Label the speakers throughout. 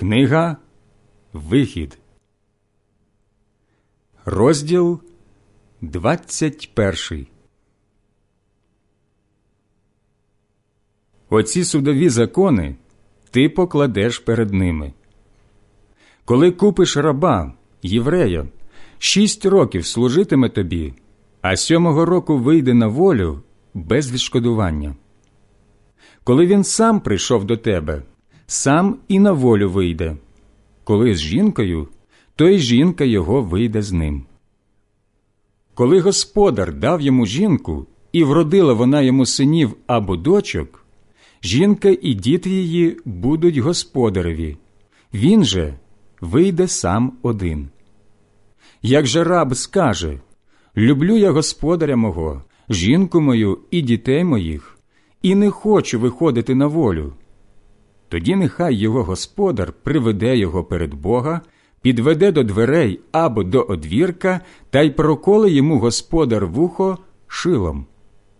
Speaker 1: Книга Вихід, розділ 21 Оці судові закони ти покладеш перед ними. Коли купиш раба, єврея, шість років служитиме тобі, а сьомого року вийде на волю без відшкодування. Коли він сам прийшов до тебе, сам і на волю вийде. Коли з жінкою, то й жінка його вийде з ним. Коли господар дав йому жінку, і вродила вона йому синів або дочок, жінка і діти її будуть господареві, він же вийде сам один. Як же раб скаже Люблю я господаря мого, жінку мою і дітей моїх, і не хочу виходити на волю. Тоді нехай його господар приведе його перед Бога, підведе до дверей або до одвірка та й проколе йому господар вухо шилом,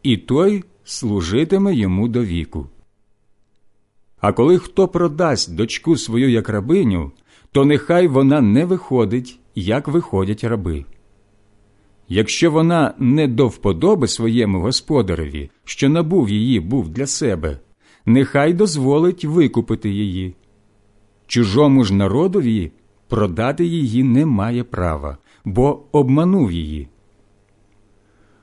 Speaker 1: і той служитиме йому до віку. А коли хто продасть дочку свою як рабиню, то нехай вона не виходить, як виходять раби. Якщо вона не до вподоби своєму господареві, що набув її був для себе, нехай дозволить викупити її. Чужому ж народові продати її не має права, бо обманув її.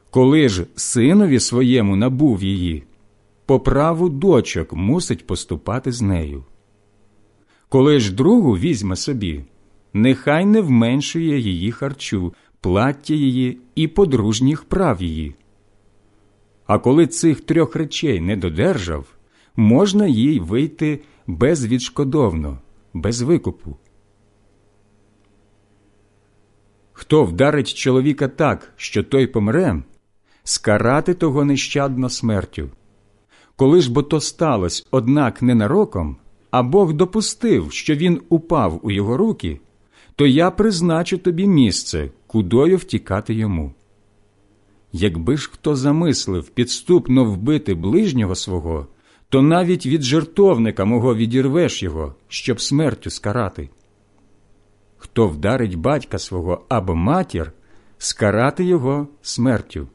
Speaker 1: Коли ж синові своєму набув її, по праву дочок мусить поступати з нею. Коли ж другу візьме собі, нехай не вменшує її харчу, плаття її і подружніх прав її. А коли цих трьох речей не додержав, можна їй вийти безвідшкодовно, без викупу. Хто вдарить чоловіка так, що той помре, скарати того нещадно смертю. Коли ж бо то сталося, однак ненароком, а Бог допустив, що він упав у його руки, то я призначу тобі місце, кудою втікати йому. Якби ж хто замислив підступно вбити ближнього свого, то навіть від жертовника мого відірвеш його, щоб смертю скарати. Хто вдарить батька свого або матір, скарати його смертю.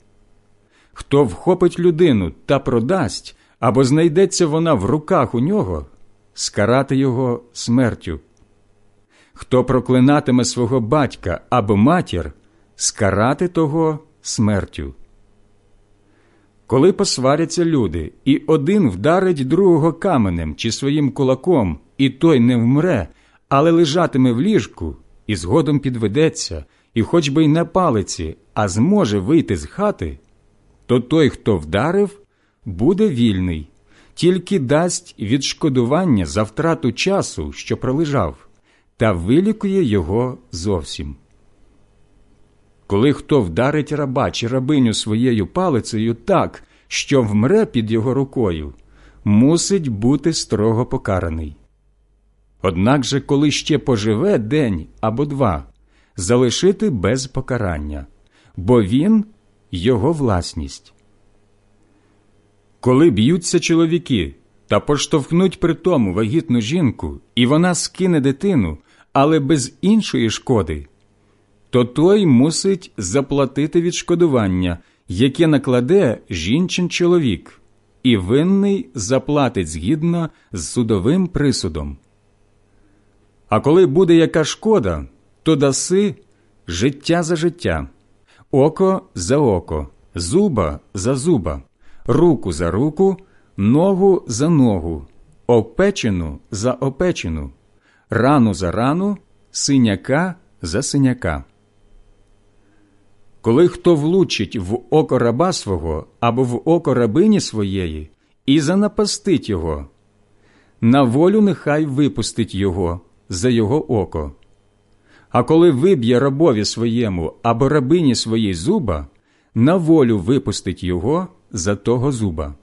Speaker 1: Хто вхопить людину та продасть, або знайдеться вона в руках у нього, скарати його смертю. Хто проклинатиме свого батька або матір, скарати того смертю. Коли посваряться люди, і один вдарить другого каменем чи своїм кулаком, і той не вмре, але лежатиме в ліжку, і згодом підведеться, і хоч би й на палиці, а зможе вийти з хати, то той, хто вдарив, буде вільний, тільки дасть відшкодування за втрату часу, що пролежав, та вилікує його зовсім. Коли хто вдарить раба чи рабиню своєю палицею так, що вмре під його рукою, мусить бути строго покараний. Однак же, коли ще поживе день або два, залишити без покарання, бо він його власність. Коли б'ються чоловіки та поштовхнуть при тому вагітну жінку, і вона скине дитину, але без іншої шкоди, то той мусить заплатити відшкодування, яке накладе жінчин чоловік, і винний заплатить згідно з судовим присудом. А коли буде яка шкода, то даси життя за життя, око за око, зуба за зуба, руку за руку, ногу за ногу, опечену за опечену, рану за рану, синяка за синяка. Коли хто влучить в око раба свого або в око рабині своєї і занапастить його, на волю нехай випустить його за його око. А коли виб'є рабові своєму або рабині своїй зуба, на волю випустить його за того зуба.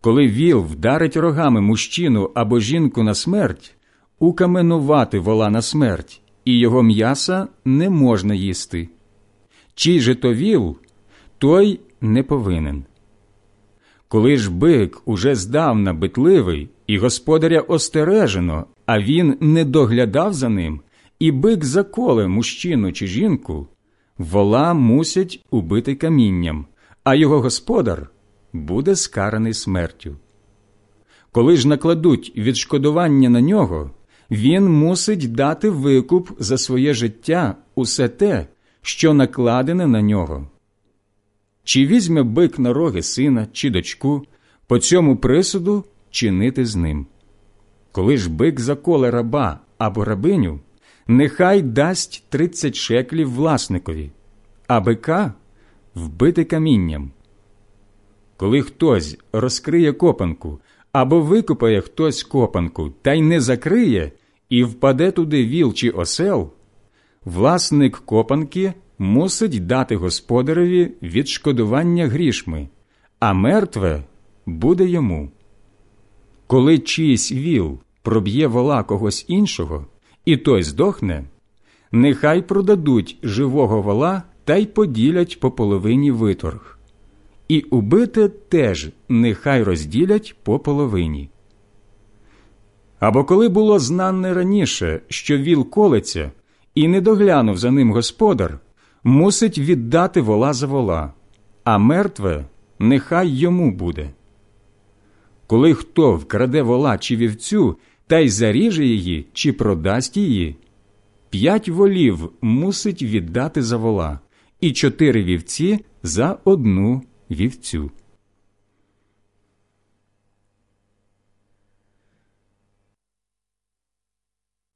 Speaker 1: Коли віл вдарить рогами мужчину або жінку на смерть, укаменувати вола на смерть, і його м'яса не можна їсти. Чий же то віл, той не повинен. Коли ж бик уже здавна битливий і господаря остережено, а він не доглядав за ним, і бик заколе мужчину чи жінку, вола мусять убити камінням, а його господар буде скараний смертю. Коли ж накладуть відшкодування на нього, він мусить дати викуп за своє життя усе те, що накладене на нього. Чи візьме бик на роги сина чи дочку, по цьому присуду чинити з ним. Коли ж бик заколе раба або рабиню, нехай дасть тридцять шеклів власникові, а бика вбити камінням. Коли хтось розкриє копанку або викопає хтось копанку та й не закриє, і впаде туди віл чи осел, власник копанки мусить дати господареві відшкодування грішми, а мертве буде йому. Коли чийсь віл проб'є вола когось іншого, і той здохне, нехай продадуть живого вола та й поділять по половині виторг. І убите теж нехай розділять по половині. Або коли було знане раніше, що віл колеться, і не доглянув за ним господар, мусить віддати вола за вола, а мертве нехай йому буде. Коли хто вкраде вола чи вівцю та й заріже її чи продасть її, п'ять волів мусить віддати за вола, і чотири вівці за одну вівцю.